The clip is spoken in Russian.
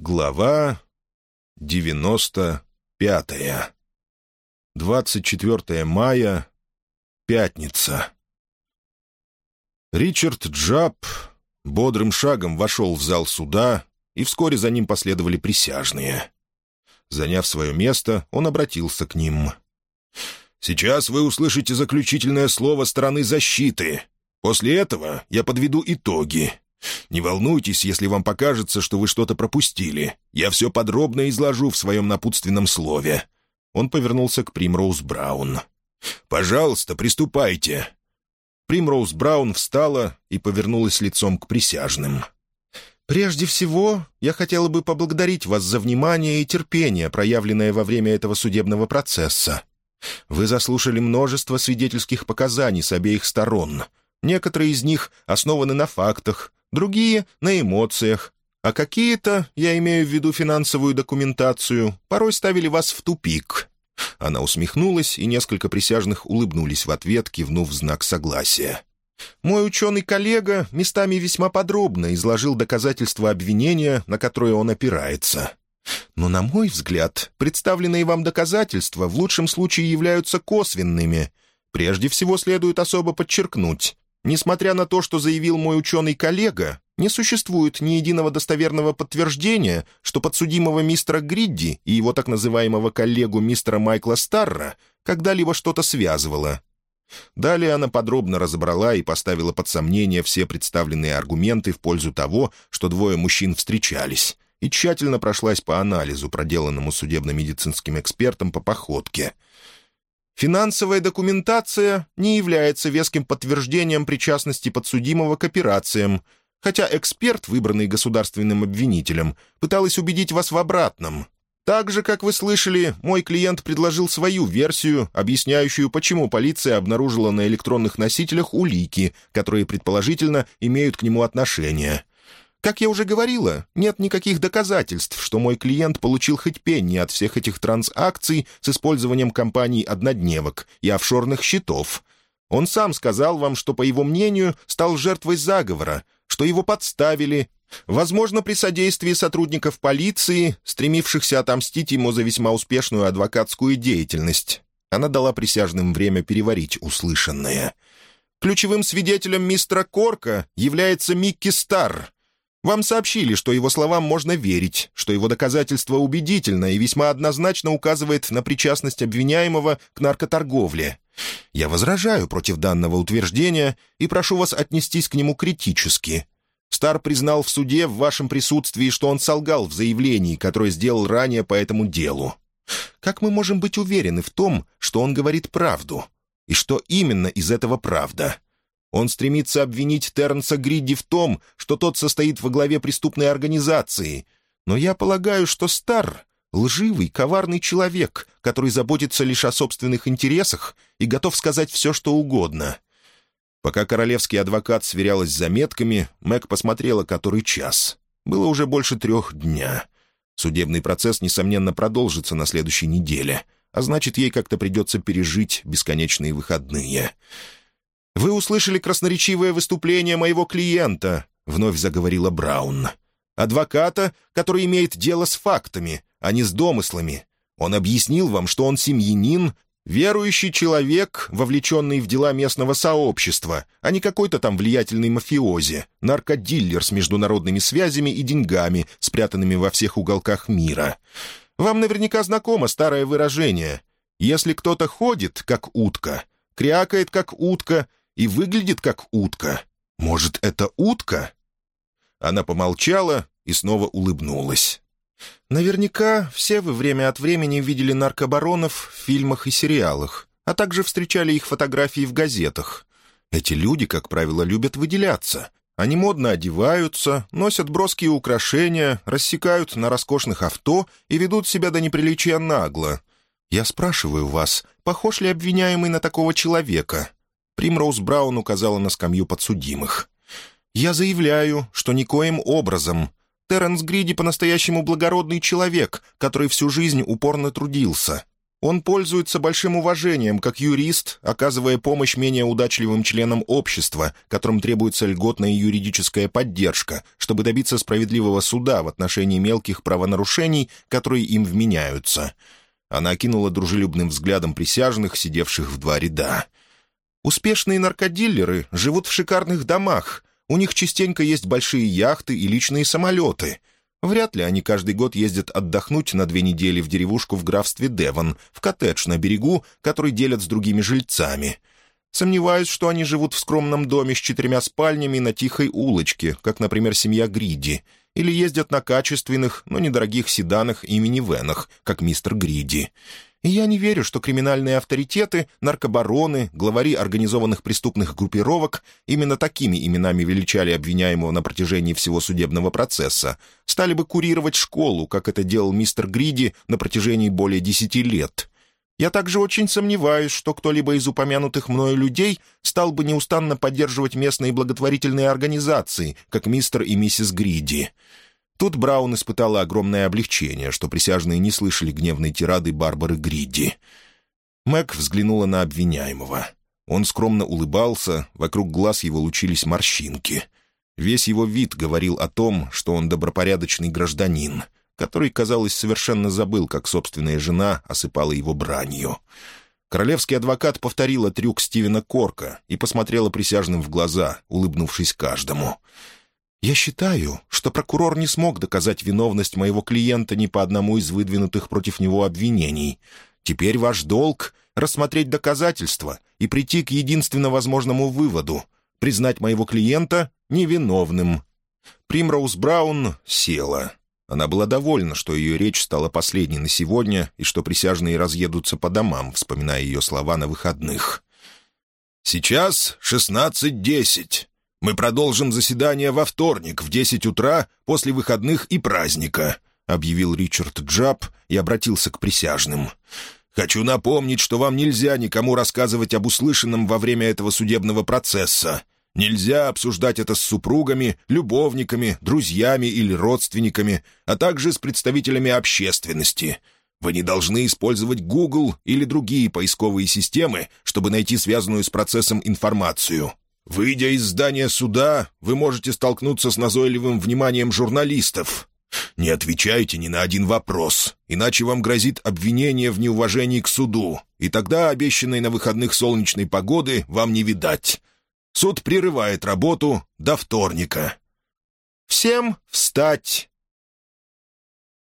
Глава девяносто пятая. Двадцать четвертое мая. Пятница. Ричард Джаб бодрым шагом вошел в зал суда, и вскоре за ним последовали присяжные. Заняв свое место, он обратился к ним. «Сейчас вы услышите заключительное слово стороны защиты. После этого я подведу итоги. Не волнуйтесь, если вам покажется, что вы что-то пропустили. Я все подробно изложу в своем напутственном слове». Он повернулся к Примроуз Браун. «Пожалуйста, приступайте». Примроуз Браун встала и повернулась лицом к присяжным. «Прежде всего, я хотела бы поблагодарить вас за внимание и терпение, проявленное во время этого судебного процесса. Вы заслушали множество свидетельских показаний с обеих сторон. Некоторые из них основаны на фактах, другие — на эмоциях, а какие-то, я имею в виду финансовую документацию, порой ставили вас в тупик». Она усмехнулась, и несколько присяжных улыбнулись в ответ, кивнув в знак согласия. «Мой ученый-коллега местами весьма подробно изложил доказательства обвинения, на которые он опирается. Но, на мой взгляд, представленные вам доказательства в лучшем случае являются косвенными. Прежде всего следует особо подчеркнуть, Несмотря на то, что заявил мой ученый-коллега, не существует ни единого достоверного подтверждения, что подсудимого мистера Гридди и его так называемого коллегу мистера Майкла Старра когда-либо что-то связывало. Далее она подробно разобрала и поставила под сомнение все представленные аргументы в пользу того, что двое мужчин встречались, и тщательно прошлась по анализу, проделанному судебно-медицинским экспертом по походке — Финансовая документация не является веским подтверждением причастности подсудимого к операциям, хотя эксперт, выбранный государственным обвинителем, пыталась убедить вас в обратном. Так же, как вы слышали, мой клиент предложил свою версию, объясняющую, почему полиция обнаружила на электронных носителях улики, которые, предположительно, имеют к нему отношение. Как я уже говорила, нет никаких доказательств, что мой клиент получил хоть пенни от всех этих транзакций с использованием компаний-однодневок и офшорных счетов. Он сам сказал вам, что, по его мнению, стал жертвой заговора, что его подставили, возможно, при содействии сотрудников полиции, стремившихся отомстить ему за весьма успешную адвокатскую деятельность. Она дала присяжным время переварить услышанное. Ключевым свидетелем мистера Корка является Микки Старр, вам сообщили, что его словам можно верить, что его доказательство убедительно и весьма однозначно указывает на причастность обвиняемого к наркоторговле. Я возражаю против данного утверждения и прошу вас отнестись к нему критически. Стар признал в суде в вашем присутствии, что он солгал в заявлении, которое сделал ранее по этому делу. Как мы можем быть уверены в том, что он говорит правду? И что именно из этого правда?» Он стремится обвинить Тернса Гридди в том, что тот состоит во главе преступной организации. Но я полагаю, что Стар — лживый, коварный человек, который заботится лишь о собственных интересах и готов сказать все, что угодно. Пока королевский адвокат сверялась с заметками, Мэг посмотрела, который час. Было уже больше трех дня. Судебный процесс, несомненно, продолжится на следующей неделе, а значит, ей как-то придется пережить бесконечные выходные. «Вы услышали красноречивое выступление моего клиента», — вновь заговорила Браун. «Адвоката, который имеет дело с фактами, а не с домыслами. Он объяснил вам, что он семьянин, верующий человек, вовлеченный в дела местного сообщества, а не какой-то там влиятельный мафиози, наркодиллер с международными связями и деньгами, спрятанными во всех уголках мира. Вам наверняка знакомо старое выражение «Если кто-то ходит, как утка», крякает, как утка, и выглядит как утка. Может, это утка?» Она помолчала и снова улыбнулась. «Наверняка все вы время от времени видели наркобаронов в фильмах и сериалах, а также встречали их фотографии в газетах. Эти люди, как правило, любят выделяться. Они модно одеваются, носят броские украшения, рассекают на роскошных авто и ведут себя до неприличия нагло. Я спрашиваю вас, похож ли обвиняемый на такого человека?» Примроуз Браун указала на скамью подсудимых. «Я заявляю, что никоим образом. Терренс Гриди по-настоящему благородный человек, который всю жизнь упорно трудился. Он пользуется большим уважением как юрист, оказывая помощь менее удачливым членам общества, которым требуется льготная юридическая поддержка, чтобы добиться справедливого суда в отношении мелких правонарушений, которые им вменяются. Она окинула дружелюбным взглядом присяжных, сидевших в два ряда. «Успешные наркодиллеры живут в шикарных домах. У них частенько есть большие яхты и личные самолеты». Вряд ли они каждый год ездят отдохнуть на две недели в деревушку в графстве Девон, в коттедж на берегу, который делят с другими жильцами. Сомневаюсь, что они живут в скромном доме с четырьмя спальнями на тихой улочке, как, например, семья Гриди, или ездят на качественных, но недорогих седанах и минивенах, как мистер Гриди. И я не верю, что криминальные авторитеты, наркобароны, главари организованных преступных группировок, именно такими именами величали обвиняемого на протяжении всего судебного процесса, стали бы курировать школу, как это делал мистер Гриди на протяжении более десяти лет. Я также очень сомневаюсь, что кто-либо из упомянутых мною людей стал бы неустанно поддерживать местные благотворительные организации, как мистер и миссис Гриди. Тут Браун испытала огромное облегчение, что присяжные не слышали гневной тирады Барбары Гридди. Мэг взглянула на обвиняемого. Он скромно улыбался, вокруг глаз его лучились морщинки. Весь его вид говорил о том, что он добропорядочный гражданин, который, казалось, совершенно забыл, как собственная жена осыпала его бранью. Королевский адвокат повторила трюк Стивена Корка и посмотрела присяжным в глаза, улыбнувшись каждому — «Я считаю, что прокурор не смог доказать виновность моего клиента ни по одному из выдвинутых против него обвинений. Теперь ваш долг — рассмотреть доказательства и прийти к единственно возможному выводу — признать моего клиента невиновным». Примроуз Браун села. Она была довольна, что ее речь стала последней на сегодня и что присяжные разъедутся по домам, вспоминая ее слова на выходных. «Сейчас шестнадцать десять. Мы продолжим заседание во вторник в десять утра после выходных и праздника», — объявил Ричард Джаб и обратился к присяжным. «Хочу напомнить, что вам нельзя никому рассказывать об услышанном во время этого судебного процесса. Нельзя обсуждать это с супругами, любовниками, друзьями или родственниками, а также с представителями общественности». Вы не должны использовать Google или другие поисковые системы, чтобы найти связанную с процессом информацию. Выйдя из здания суда, вы можете столкнуться с назойливым вниманием журналистов. Не отвечайте ни на один вопрос, иначе вам грозит обвинение в неуважении к суду, и тогда обещанной на выходных солнечной погоды вам не видать. Суд прерывает работу до вторника. Всем встать!